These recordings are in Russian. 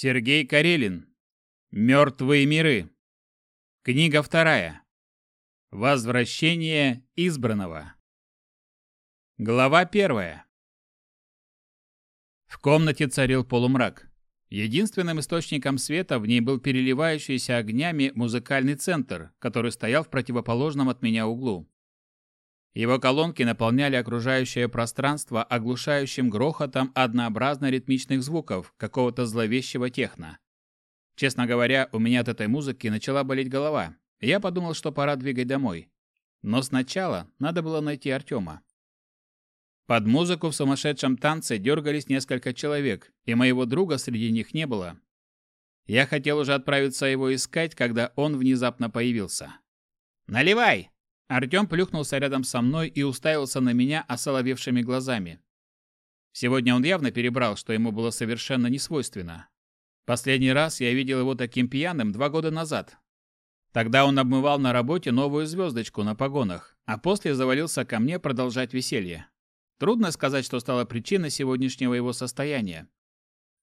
Сергей Карелин. Мертвые миры. Книга вторая. Возвращение избранного. Глава первая. В комнате царил полумрак. Единственным источником света в ней был переливающийся огнями музыкальный центр, который стоял в противоположном от меня углу. Его колонки наполняли окружающее пространство оглушающим грохотом однообразно ритмичных звуков какого-то зловещего техно. Честно говоря, у меня от этой музыки начала болеть голова, я подумал, что пора двигать домой. Но сначала надо было найти Артема. Под музыку в сумасшедшем танце дергались несколько человек, и моего друга среди них не было. Я хотел уже отправиться его искать, когда он внезапно появился. «Наливай!» Артем плюхнулся рядом со мной и уставился на меня осоловевшими глазами. Сегодня он явно перебрал, что ему было совершенно несвойственно. Последний раз я видел его таким пьяным два года назад. Тогда он обмывал на работе новую звездочку на погонах, а после завалился ко мне продолжать веселье. Трудно сказать, что стало причиной сегодняшнего его состояния.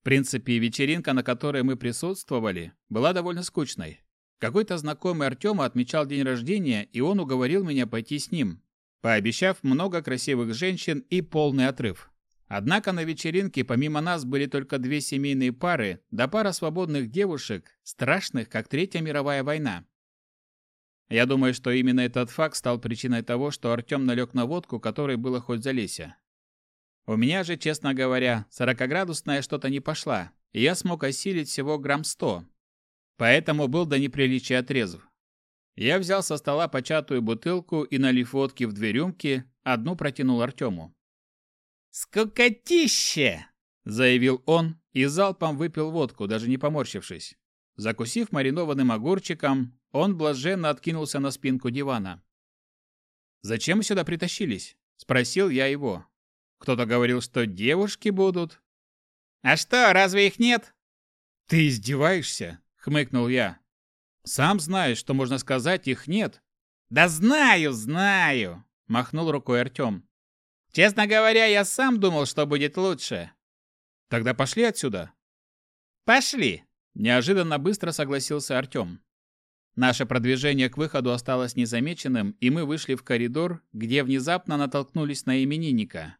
В принципе, вечеринка, на которой мы присутствовали, была довольно скучной. Какой-то знакомый Артема отмечал день рождения, и он уговорил меня пойти с ним, пообещав много красивых женщин и полный отрыв. Однако на вечеринке помимо нас были только две семейные пары, да пара свободных девушек, страшных, как Третья мировая война. Я думаю, что именно этот факт стал причиной того, что Артем налег на водку, которой было хоть залейся. У меня же, честно говоря, сорокоградусная что-то не пошла, и я смог осилить всего грамм сто, поэтому был до неприличия трезв. Я взял со стола початую бутылку и, налив водки в две рюмки, одну протянул Артему. «Скукотище!» — заявил он и залпом выпил водку, даже не поморщившись. Закусив маринованным огурчиком, он блаженно откинулся на спинку дивана. «Зачем сюда притащились?» — спросил я его. «Кто-то говорил, что девушки будут». «А что, разве их нет?» «Ты издеваешься?» Хмыкнул я. Сам знаешь, что можно сказать, их нет. Да знаю, знаю, махнул рукой Артем. Честно говоря, я сам думал, что будет лучше. Тогда пошли отсюда. Пошли, неожиданно быстро согласился Артем. Наше продвижение к выходу осталось незамеченным, и мы вышли в коридор, где внезапно натолкнулись на именинника.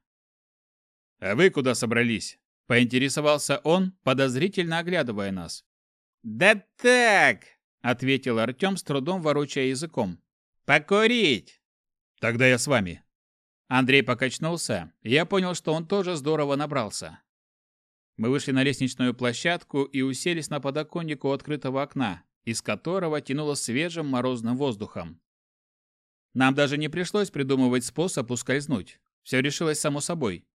«А вы куда собрались?» – поинтересовался он, подозрительно оглядывая нас. «Да так!» — ответил Артем, с трудом ворочая языком. «Покурить!» «Тогда я с вами». Андрей покачнулся, и я понял, что он тоже здорово набрался. Мы вышли на лестничную площадку и уселись на подоконник у открытого окна, из которого тянуло свежим морозным воздухом. Нам даже не пришлось придумывать способ ускользнуть. Все решилось само собой.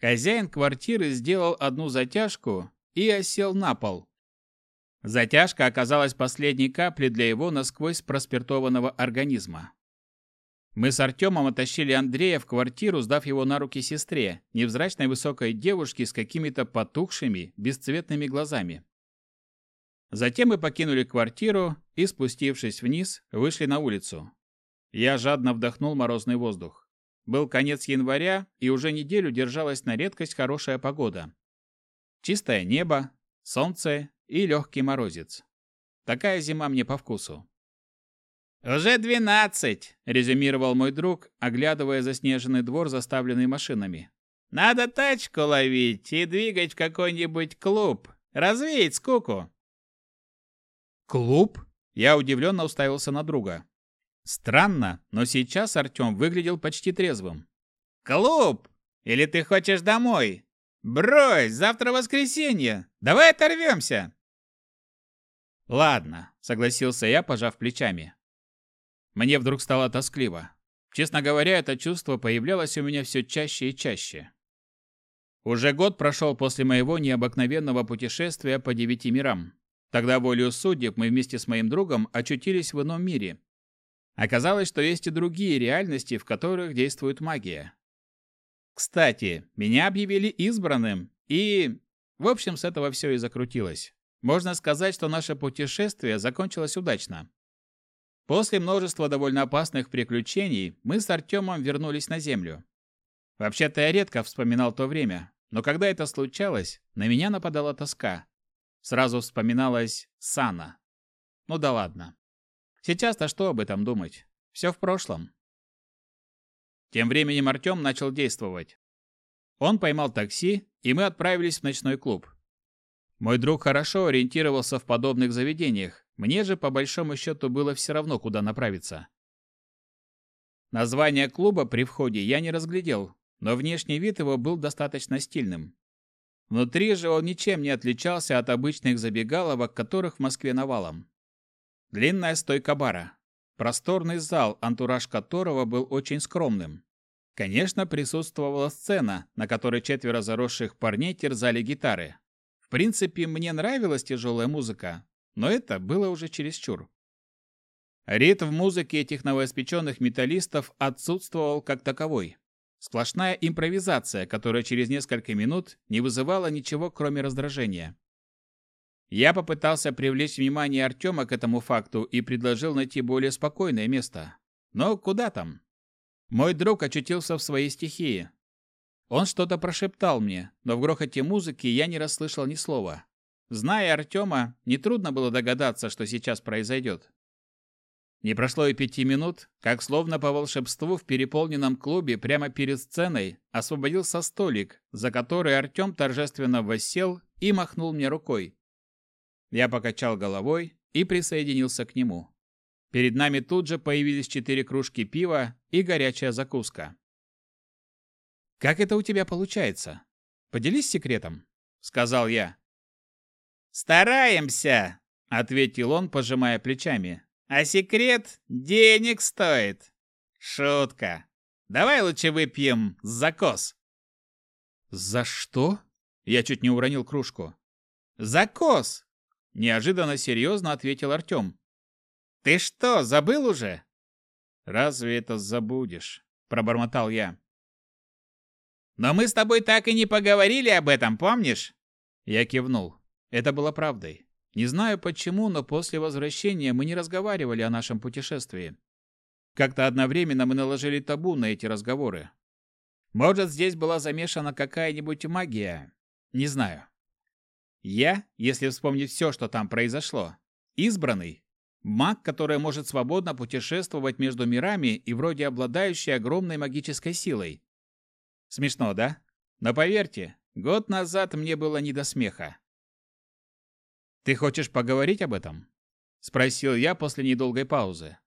Хозяин квартиры сделал одну затяжку и осел на пол, Затяжка оказалась последней каплей для его насквозь проспиртованного организма. Мы с Артемом оттащили Андрея в квартиру, сдав его на руки сестре, невзрачной высокой девушке с какими-то потухшими, бесцветными глазами. Затем мы покинули квартиру и, спустившись вниз, вышли на улицу. Я жадно вдохнул морозный воздух. Был конец января, и уже неделю держалась на редкость хорошая погода. Чистое небо, солнце и легкий морозец. Такая зима мне по вкусу. «Уже двенадцать!» – резюмировал мой друг, оглядывая заснеженный двор, заставленный машинами. «Надо тачку ловить и двигать в какой-нибудь клуб. Развеять скуку!» «Клуб?» Я удивленно уставился на друга. Странно, но сейчас Артем выглядел почти трезвым. «Клуб? Или ты хочешь домой? Брось, завтра воскресенье. Давай оторвемся!» «Ладно», — согласился я, пожав плечами. Мне вдруг стало тоскливо. Честно говоря, это чувство появлялось у меня все чаще и чаще. Уже год прошел после моего необыкновенного путешествия по девяти мирам. Тогда волею судеб мы вместе с моим другом очутились в ином мире. Оказалось, что есть и другие реальности, в которых действует магия. Кстати, меня объявили избранным, и... В общем, с этого все и закрутилось. Можно сказать, что наше путешествие закончилось удачно. После множества довольно опасных приключений мы с Артемом вернулись на Землю. Вообще-то я редко вспоминал то время, но когда это случалось, на меня нападала тоска. Сразу вспоминалась Сана. Ну да ладно. Сейчас-то что об этом думать? Все в прошлом. Тем временем Артем начал действовать. Он поймал такси, и мы отправились в ночной клуб. Мой друг хорошо ориентировался в подобных заведениях, мне же по большому счету было все равно, куда направиться. Название клуба при входе я не разглядел, но внешний вид его был достаточно стильным. Внутри же он ничем не отличался от обычных забегаловок, которых в Москве навалом. Длинная стойка бара, просторный зал, антураж которого был очень скромным. Конечно, присутствовала сцена, на которой четверо заросших парней терзали гитары. В принципе, мне нравилась тяжелая музыка, но это было уже чересчур. Ритм музыки этих новоиспеченных металлистов отсутствовал как таковой. Сплошная импровизация, которая через несколько минут не вызывала ничего, кроме раздражения. Я попытался привлечь внимание Артема к этому факту и предложил найти более спокойное место. Но куда там? Мой друг очутился в своей стихии. Он что-то прошептал мне, но в грохоте музыки я не расслышал ни слова. Зная Артема, нетрудно было догадаться, что сейчас произойдет. Не прошло и пяти минут, как словно по волшебству в переполненном клубе прямо перед сценой освободился столик, за который Артем торжественно воссел и махнул мне рукой. Я покачал головой и присоединился к нему. Перед нами тут же появились четыре кружки пива и горячая закуска. «Как это у тебя получается? Поделись секретом», — сказал я. «Стараемся», — ответил он, пожимая плечами. «А секрет денег стоит». «Шутка. Давай лучше выпьем за кос». «За что?» Я чуть не уронил кружку. «За кос!» Неожиданно серьезно ответил Артем. «Ты что, забыл уже?» «Разве это забудешь?» Пробормотал я. «Но мы с тобой так и не поговорили об этом, помнишь?» Я кивнул. Это было правдой. Не знаю почему, но после возвращения мы не разговаривали о нашем путешествии. Как-то одновременно мы наложили табу на эти разговоры. Может, здесь была замешана какая-нибудь магия. Не знаю. Я, если вспомнить все, что там произошло, избранный, маг, который может свободно путешествовать между мирами и вроде обладающий огромной магической силой. Смешно, да? Но поверьте, год назад мне было не до смеха. «Ты хочешь поговорить об этом?» — спросил я после недолгой паузы.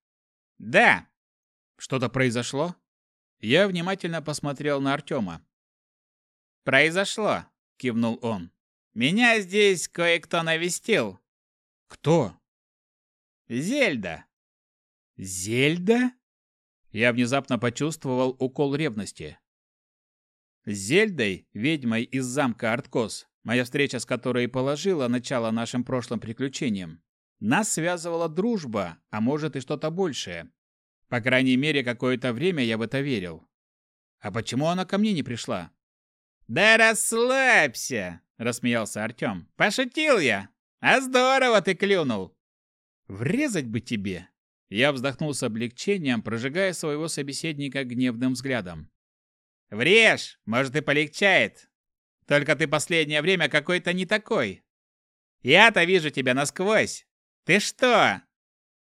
«Да». «Что-то произошло?» Я внимательно посмотрел на Артема. «Произошло», — кивнул он. «Меня здесь кое-кто навестил». «Кто?» «Зельда». «Зельда?» Я внезапно почувствовал укол ревности. С Зельдой, ведьмой из замка Арткос, моя встреча с которой положила начало нашим прошлым приключениям, нас связывала дружба, а может и что-то большее. По крайней мере, какое-то время я в это верил. А почему она ко мне не пришла? «Да расслабься!» – рассмеялся Артем. «Пошутил я! А здорово ты клюнул!» «Врезать бы тебе!» Я вздохнул с облегчением, прожигая своего собеседника гневным взглядом. «Врежь! Может, и полегчает. Только ты последнее время какой-то не такой. Я-то вижу тебя насквозь. Ты что?»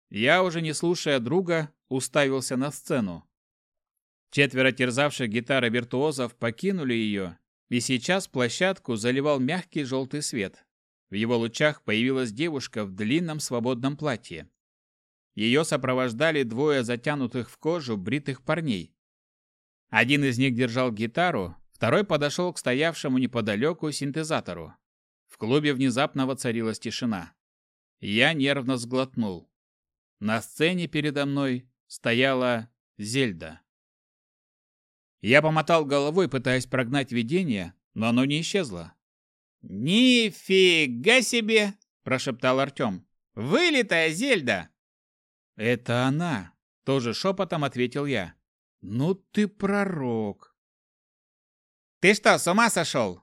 Я, уже не слушая друга, уставился на сцену. Четверо терзавших гитары виртуозов покинули ее, и сейчас площадку заливал мягкий желтый свет. В его лучах появилась девушка в длинном свободном платье. Ее сопровождали двое затянутых в кожу бритых парней. Один из них держал гитару, Второй подошел к стоявшему неподалеку синтезатору. В клубе внезапно воцарилась тишина. Я нервно сглотнул. На сцене передо мной стояла Зельда. Я помотал головой, пытаясь прогнать видение, но оно не исчезло. «Нифига себе!» – прошептал Артем. «Вылитая Зельда!» «Это она!» – тоже шепотом ответил я. «Ну ты пророк!» «Ты что, с ума сошел?»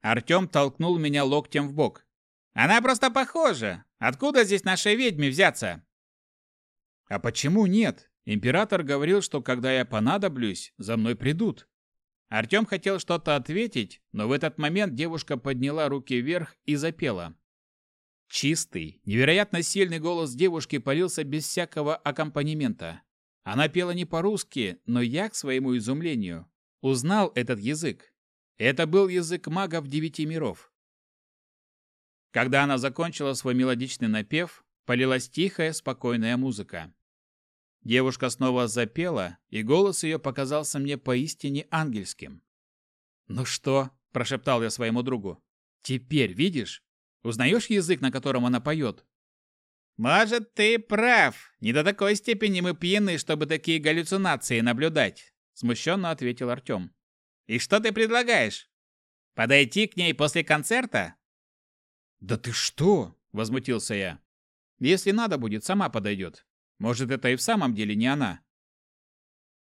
Артем толкнул меня локтем в бок. «Она просто похожа. Откуда здесь нашей ведьме взяться?» «А почему нет? Император говорил, что когда я понадоблюсь, за мной придут». Артем хотел что-то ответить, но в этот момент девушка подняла руки вверх и запела. Чистый, невероятно сильный голос девушки полился без всякого аккомпанемента. Она пела не по-русски, но я, к своему изумлению, узнал этот язык. Это был язык магов девяти миров. Когда она закончила свой мелодичный напев, полилась тихая, спокойная музыка. Девушка снова запела, и голос ее показался мне поистине ангельским. «Ну что?» – прошептал я своему другу. «Теперь видишь? Узнаешь язык, на котором она поет?» «Может, ты прав. Не до такой степени мы пьяны, чтобы такие галлюцинации наблюдать», – смущенно ответил Артем. «И что ты предлагаешь? Подойти к ней после концерта?» «Да ты что?» – возмутился я. «Если надо будет, сама подойдет. Может, это и в самом деле не она?»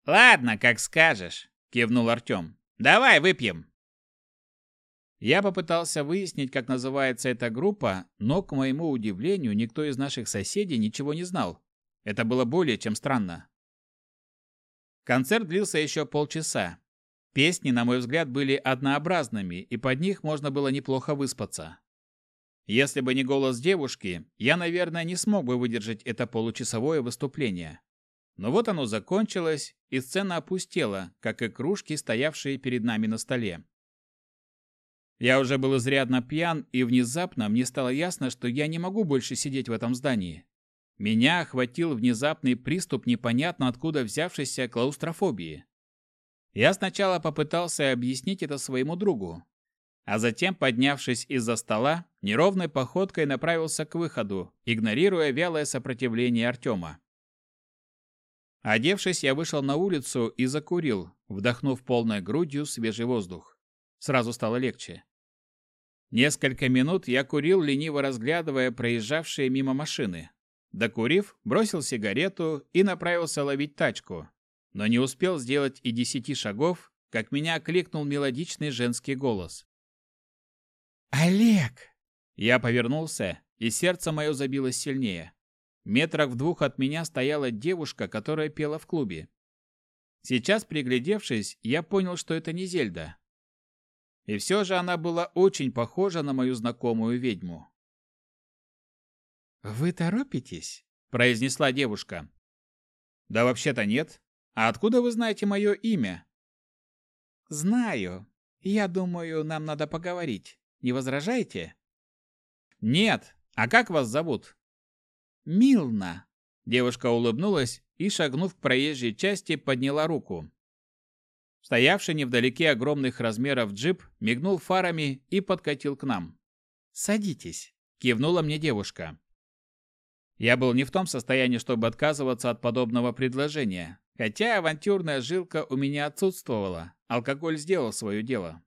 «Ладно, как скажешь», – кивнул Артем. «Давай выпьем». Я попытался выяснить, как называется эта группа, но, к моему удивлению, никто из наших соседей ничего не знал. Это было более чем странно. Концерт длился еще полчаса. Песни, на мой взгляд, были однообразными, и под них можно было неплохо выспаться. Если бы не голос девушки, я, наверное, не смог бы выдержать это получасовое выступление. Но вот оно закончилось, и сцена опустела, как и кружки, стоявшие перед нами на столе. Я уже был изрядно пьян, и внезапно мне стало ясно, что я не могу больше сидеть в этом здании. Меня охватил внезапный приступ непонятно откуда взявшейся клаустрофобии. Я сначала попытался объяснить это своему другу, а затем, поднявшись из-за стола, неровной походкой направился к выходу, игнорируя вялое сопротивление Артема. Одевшись, я вышел на улицу и закурил, вдохнув полной грудью свежий воздух. Сразу стало легче. Несколько минут я курил, лениво разглядывая проезжавшие мимо машины. Докурив, бросил сигарету и направился ловить тачку. Но не успел сделать и десяти шагов, как меня окликнул мелодичный женский голос. «Олег!» Я повернулся, и сердце мое забилось сильнее. Метрах в двух от меня стояла девушка, которая пела в клубе. Сейчас, приглядевшись, я понял, что это не Зельда. И все же она была очень похожа на мою знакомую ведьму. «Вы торопитесь?» – произнесла девушка. «Да вообще-то нет. А откуда вы знаете мое имя?» «Знаю. Я думаю, нам надо поговорить. Не возражаете?» «Нет. А как вас зовут?» «Милна». Девушка улыбнулась и, шагнув к проезжей части, подняла руку. Стоявший невдалеке огромных размеров джип мигнул фарами и подкатил к нам. «Садитесь», – кивнула мне девушка. Я был не в том состоянии, чтобы отказываться от подобного предложения, хотя авантюрная жилка у меня отсутствовала, алкоголь сделал свое дело.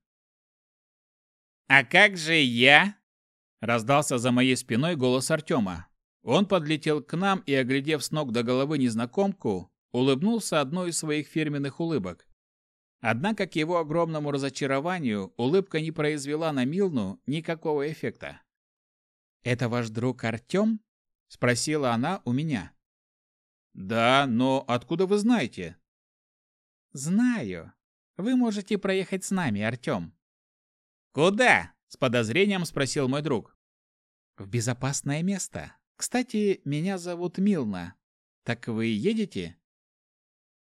«А как же я?» – раздался за моей спиной голос Артема. Он подлетел к нам и, оглядев с ног до головы незнакомку, улыбнулся одной из своих фирменных улыбок. Однако к его огромному разочарованию улыбка не произвела на Милну никакого эффекта. «Это ваш друг Артем?» – спросила она у меня. «Да, но откуда вы знаете?» «Знаю. Вы можете проехать с нами, Артем». «Куда?» – с подозрением спросил мой друг. «В безопасное место. Кстати, меня зовут Милна. Так вы едете?»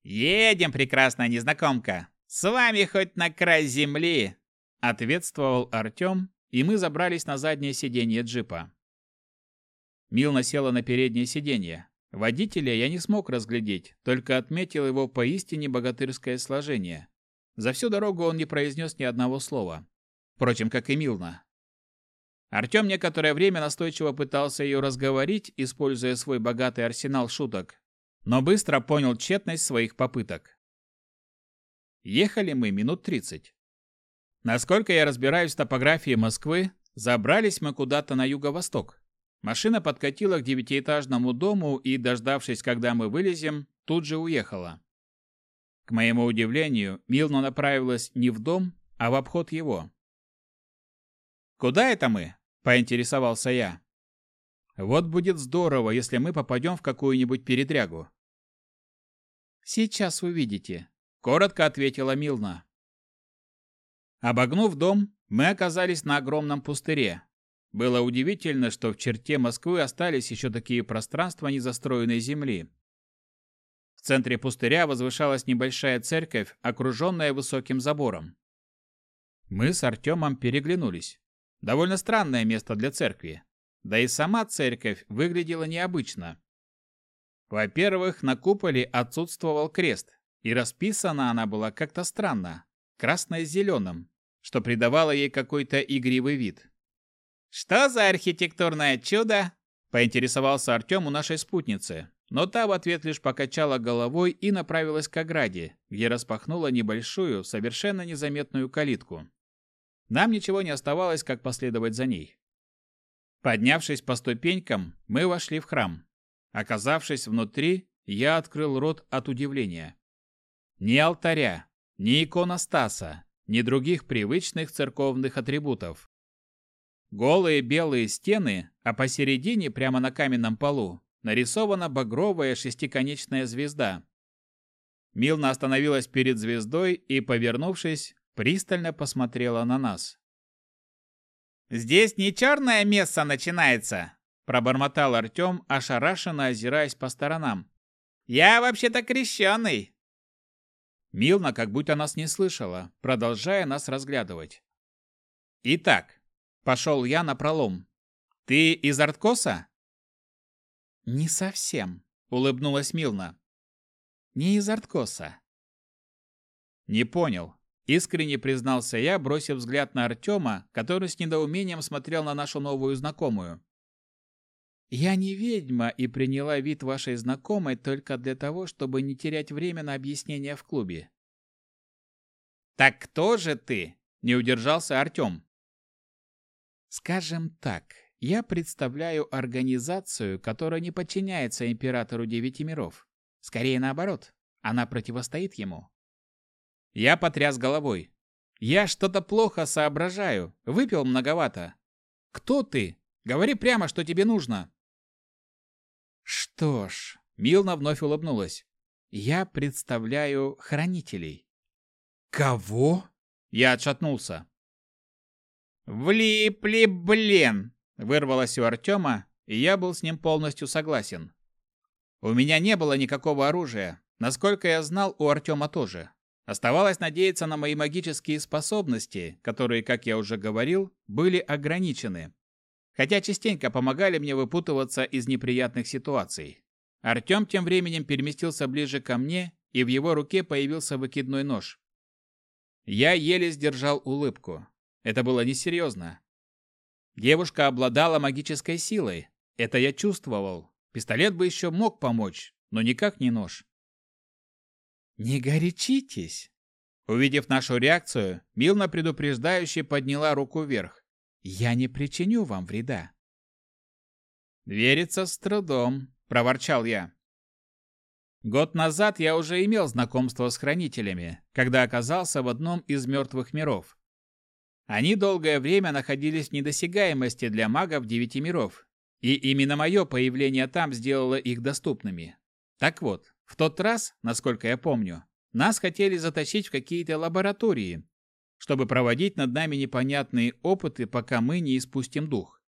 «Едем, прекрасная незнакомка!» «С вами хоть на край земли!» – ответствовал Артем, и мы забрались на заднее сиденье джипа. Милна села на переднее сиденье. Водителя я не смог разглядеть, только отметил его поистине богатырское сложение. За всю дорогу он не произнес ни одного слова. Впрочем, как и Милна. Артем некоторое время настойчиво пытался ее разговорить, используя свой богатый арсенал шуток, но быстро понял тщетность своих попыток. Ехали мы минут 30. Насколько я разбираюсь в топографии Москвы, забрались мы куда-то на юго-восток. Машина подкатила к девятиэтажному дому и, дождавшись, когда мы вылезем, тут же уехала. К моему удивлению, Милна направилась не в дом, а в обход его. «Куда это мы?» – поинтересовался я. «Вот будет здорово, если мы попадем в какую-нибудь передрягу». «Сейчас увидите», коротко ответила Милна. Обогнув дом, мы оказались на огромном пустыре. Было удивительно, что в черте Москвы остались еще такие пространства незастроенной земли. В центре пустыря возвышалась небольшая церковь, окруженная высоким забором. Мы с Артемом переглянулись. Довольно странное место для церкви. Да и сама церковь выглядела необычно. Во-первых, на куполе отсутствовал крест, и расписана она была как-то странно, красно-зеленым, что придавало ей какой-то игривый вид. «Что за архитектурное чудо?» – поинтересовался Артем у нашей спутницы, но та в ответ лишь покачала головой и направилась к ограде, где распахнула небольшую, совершенно незаметную калитку. Нам ничего не оставалось, как последовать за ней. Поднявшись по ступенькам, мы вошли в храм. Оказавшись внутри, я открыл рот от удивления. Ни алтаря, ни иконостаса, ни других привычных церковных атрибутов. Голые белые стены, а посередине, прямо на каменном полу, нарисована багровая шестиконечная звезда. Милна остановилась перед звездой и, повернувшись, пристально посмотрела на нас. «Здесь не черная месса начинается!» – пробормотал Артем, ошарашенно озираясь по сторонам. «Я вообще-то крещеный!» Милна как будто нас не слышала, продолжая нас разглядывать. «Итак, Пошел я на пролом. «Ты из Арткоса?» «Не совсем», — улыбнулась Милна. «Не из Арткоса». «Не понял», — искренне признался я, бросив взгляд на Артема, который с недоумением смотрел на нашу новую знакомую. «Я не ведьма и приняла вид вашей знакомой только для того, чтобы не терять время на объяснение в клубе». «Так кто же ты?» — не удержался Артем. Скажем так, я представляю организацию, которая не подчиняется императору Девяти миров. Скорее наоборот, она противостоит ему. Я потряс головой. Я что-то плохо соображаю, выпил многовато. Кто ты? Говори прямо, что тебе нужно. Что ж, Милна вновь улыбнулась. Я представляю хранителей. Кого? Я отшатнулся. «Влипли, блин!» – вырвалось у Артема, и я был с ним полностью согласен. У меня не было никакого оружия. Насколько я знал, у Артема тоже. Оставалось надеяться на мои магические способности, которые, как я уже говорил, были ограничены. Хотя частенько помогали мне выпутываться из неприятных ситуаций. Артем тем временем переместился ближе ко мне, и в его руке появился выкидной нож. Я еле сдержал улыбку. Это было несерьезно. Девушка обладала магической силой. Это я чувствовал. Пистолет бы еще мог помочь, но никак не нож. «Не горячитесь!» Увидев нашу реакцию, Милна предупреждающе подняла руку вверх. «Я не причиню вам вреда». «Верится с трудом», — проворчал я. Год назад я уже имел знакомство с хранителями, когда оказался в одном из мертвых миров. Они долгое время находились в недосягаемости для магов девяти миров, и именно мое появление там сделало их доступными. Так вот, в тот раз, насколько я помню, нас хотели затащить в какие-то лаборатории, чтобы проводить над нами непонятные опыты, пока мы не испустим дух.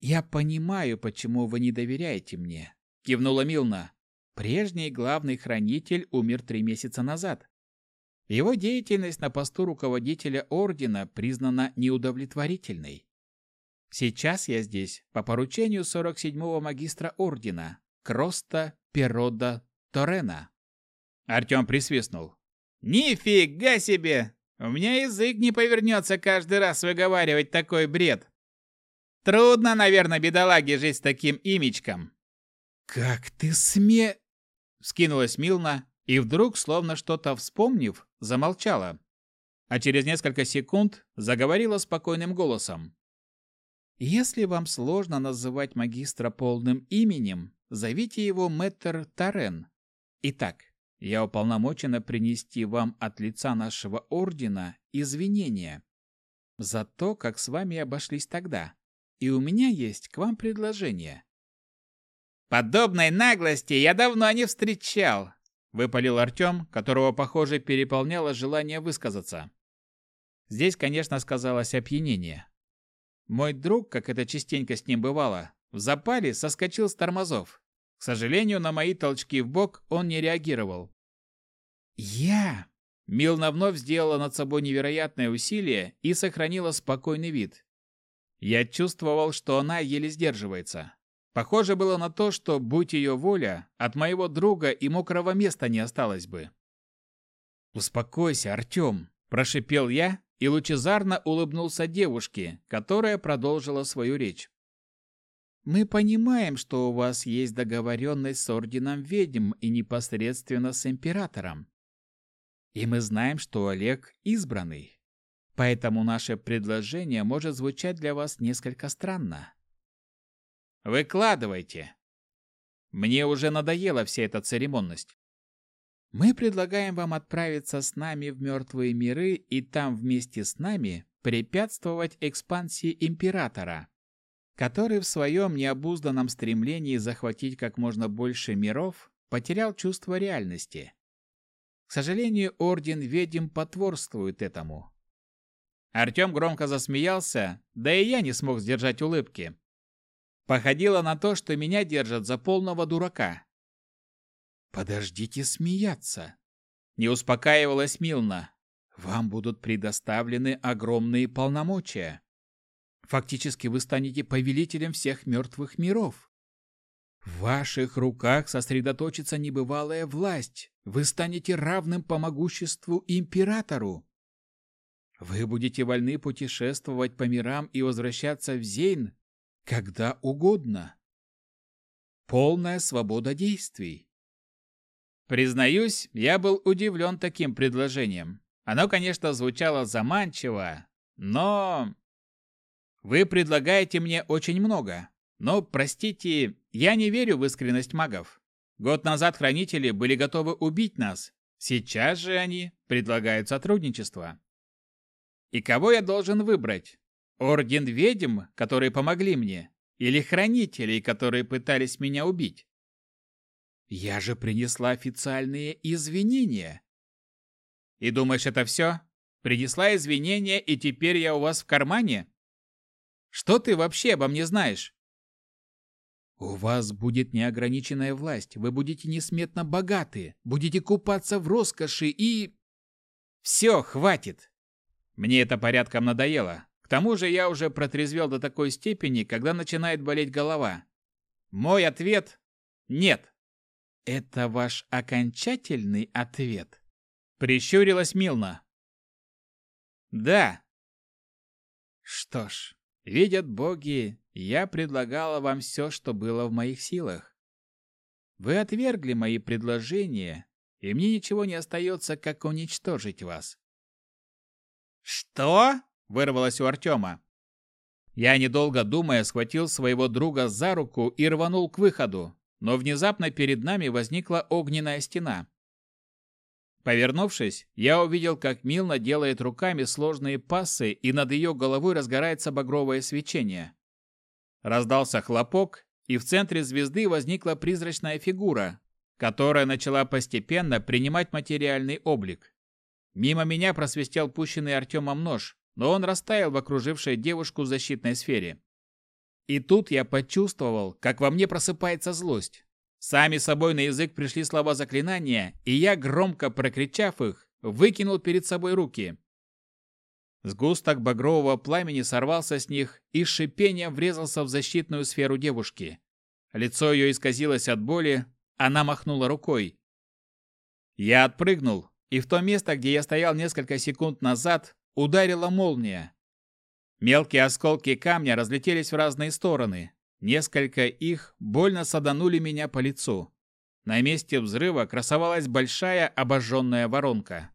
«Я понимаю, почему вы не доверяете мне», — кивнула Милна. «Прежний главный хранитель умер три месяца назад. Его деятельность на посту руководителя ордена признана неудовлетворительной. Сейчас я здесь по поручению 47-го магистра ордена Кроста Перода Торена. Артем присвистнул. «Нифига себе! У меня язык не повернется каждый раз выговаривать такой бред. Трудно, наверное, бедолаге жить с таким имечком». «Как ты сме...» — вскинулась Милна, и вдруг, словно что-то вспомнив, замолчала. А через несколько секунд заговорила спокойным голосом. «Если вам сложно называть магистра полным именем, зовите его мэтр Тарен. Итак, я уполномочена принести вам от лица нашего ордена извинения за то, как с вами обошлись тогда. И у меня есть к вам предложение». «Подобной наглости я давно не встречал», выпалил Артем, которого, похоже, переполняло желание высказаться. Здесь, конечно, сказалось опьянение. Мой друг, как это частенько с ним бывало, в запале соскочил с тормозов. К сожалению, на мои толчки в бок он не реагировал. «Я!» Милна вновь сделала над собой невероятное усилие и сохранила спокойный вид. Я чувствовал, что она еле сдерживается. Похоже было на то, что, будь ее воля, от моего друга и мокрого места не осталось бы. «Успокойся, Артем!» – прошипел я и лучезарно улыбнулся девушке, которая продолжила свою речь. «Мы понимаем, что у вас есть договоренность с Орденом Ведьм и непосредственно с Императором. И мы знаем, что Олег избранный. Поэтому наше предложение может звучать для вас несколько странно. Выкладывайте. Мне уже надоела вся эта церемонность. Мы предлагаем вам отправиться с нами в мертвые миры и там вместе с нами препятствовать экспансии императора, который в своем необузданном стремлении захватить как можно больше миров потерял чувство реальности. К сожалению, Орден Ведьм потворствует этому. Артем громко засмеялся, да и я не смог сдержать улыбки. Походило на то, что меня держат за полного дурака. «Подождите смеяться!» Не успокаивалась Милна. «Вам будут предоставлены огромные полномочия. Фактически вы станете повелителем всех мертвых миров. В ваших руках сосредоточится небывалая власть. Вы станете равным по могуществу императору. Вы будете вольны путешествовать по мирам и возвращаться в Зейн, когда угодно. Полная свобода действий. Признаюсь, я был удивлен таким предложением. Оно, конечно, звучало заманчиво, но... Вы предлагаете мне очень много. Но, простите, я не верю в искренность магов. Год назад хранители были готовы убить нас. Сейчас же они предлагают сотрудничество. И кого я должен выбрать? Орден ведьм, которые помогли мне, или хранителей, которые пытались меня убить? Я же принесла официальные извинения. И думаешь, это все? Принесла извинения, и теперь я у вас в кармане? Что ты вообще обо мне знаешь? У вас будет неограниченная власть, вы будете несметно богаты, будете купаться в роскоши и... Все, хватит. Мне это порядком надоело. К тому же я уже протрезвел до такой степени, когда начинает болеть голова. Мой ответ – нет. Это ваш окончательный ответ? Прищурилась Милна. Да. Что ж, видят боги, я предлагала вам все, что было в моих силах. Вы отвергли мои предложения, и мне ничего не остается, как уничтожить вас. Что? вырвалось у Артема. Я, недолго думая, схватил своего друга за руку и рванул к выходу, но внезапно перед нами возникла огненная стена. Повернувшись, я увидел, как Милна делает руками сложные пассы, и над ее головой разгорается багровое свечение. Раздался хлопок, и в центре звезды возникла призрачная фигура, которая начала постепенно принимать материальный облик. Мимо меня просвистел пущенный Артемом нож, но он растаял в окружившей девушку защитной сфере. И тут я почувствовал, как во мне просыпается злость. Сами собой на язык пришли слова заклинания, и я, громко прокричав их, выкинул перед собой руки. Сгусток багрового пламени сорвался с них и с шипением врезался в защитную сферу девушки. Лицо ее исказилось от боли, она махнула рукой. Я отпрыгнул, и в то место, где я стоял несколько секунд назад, Ударила молния. Мелкие осколки камня разлетелись в разные стороны. Несколько их больно саданули меня по лицу. На месте взрыва красовалась большая обожженная воронка.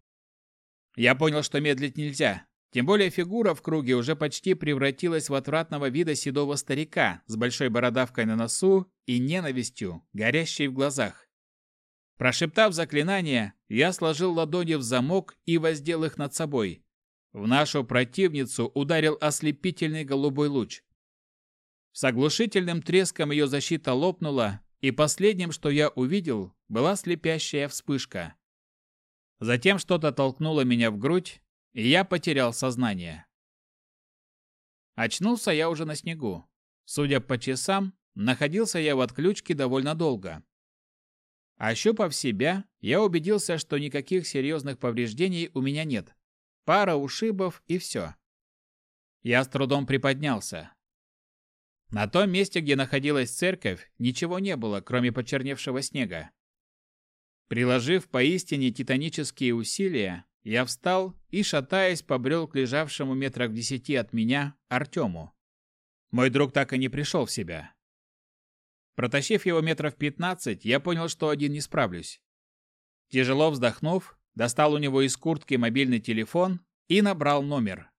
Я понял, что медлить нельзя. Тем более фигура в круге уже почти превратилась в отвратного вида седого старика с большой бородавкой на носу и ненавистью, горящей в глазах. Прошептав заклинание, я сложил ладони в замок и воздел их над собой. В нашу противницу ударил ослепительный голубой луч. С оглушительным треском ее защита лопнула, и последним, что я увидел, была слепящая вспышка. Затем что-то толкнуло меня в грудь, и я потерял сознание. Очнулся я уже на снегу. Судя по часам, находился я в отключке довольно долго. Ощупав себя, я убедился, что никаких серьезных повреждений у меня нет. Пара ушибов и все. Я с трудом приподнялся. На том месте, где находилась церковь, ничего не было, кроме почерневшего снега. Приложив поистине титанические усилия, я встал и, шатаясь, побрел к лежавшему метрах в десяти от меня Артему. Мой друг так и не пришел в себя. Протащив его метров пятнадцать, я понял, что один не справлюсь. Тяжело вздохнув, достал у него из куртки мобильный телефон и набрал номер.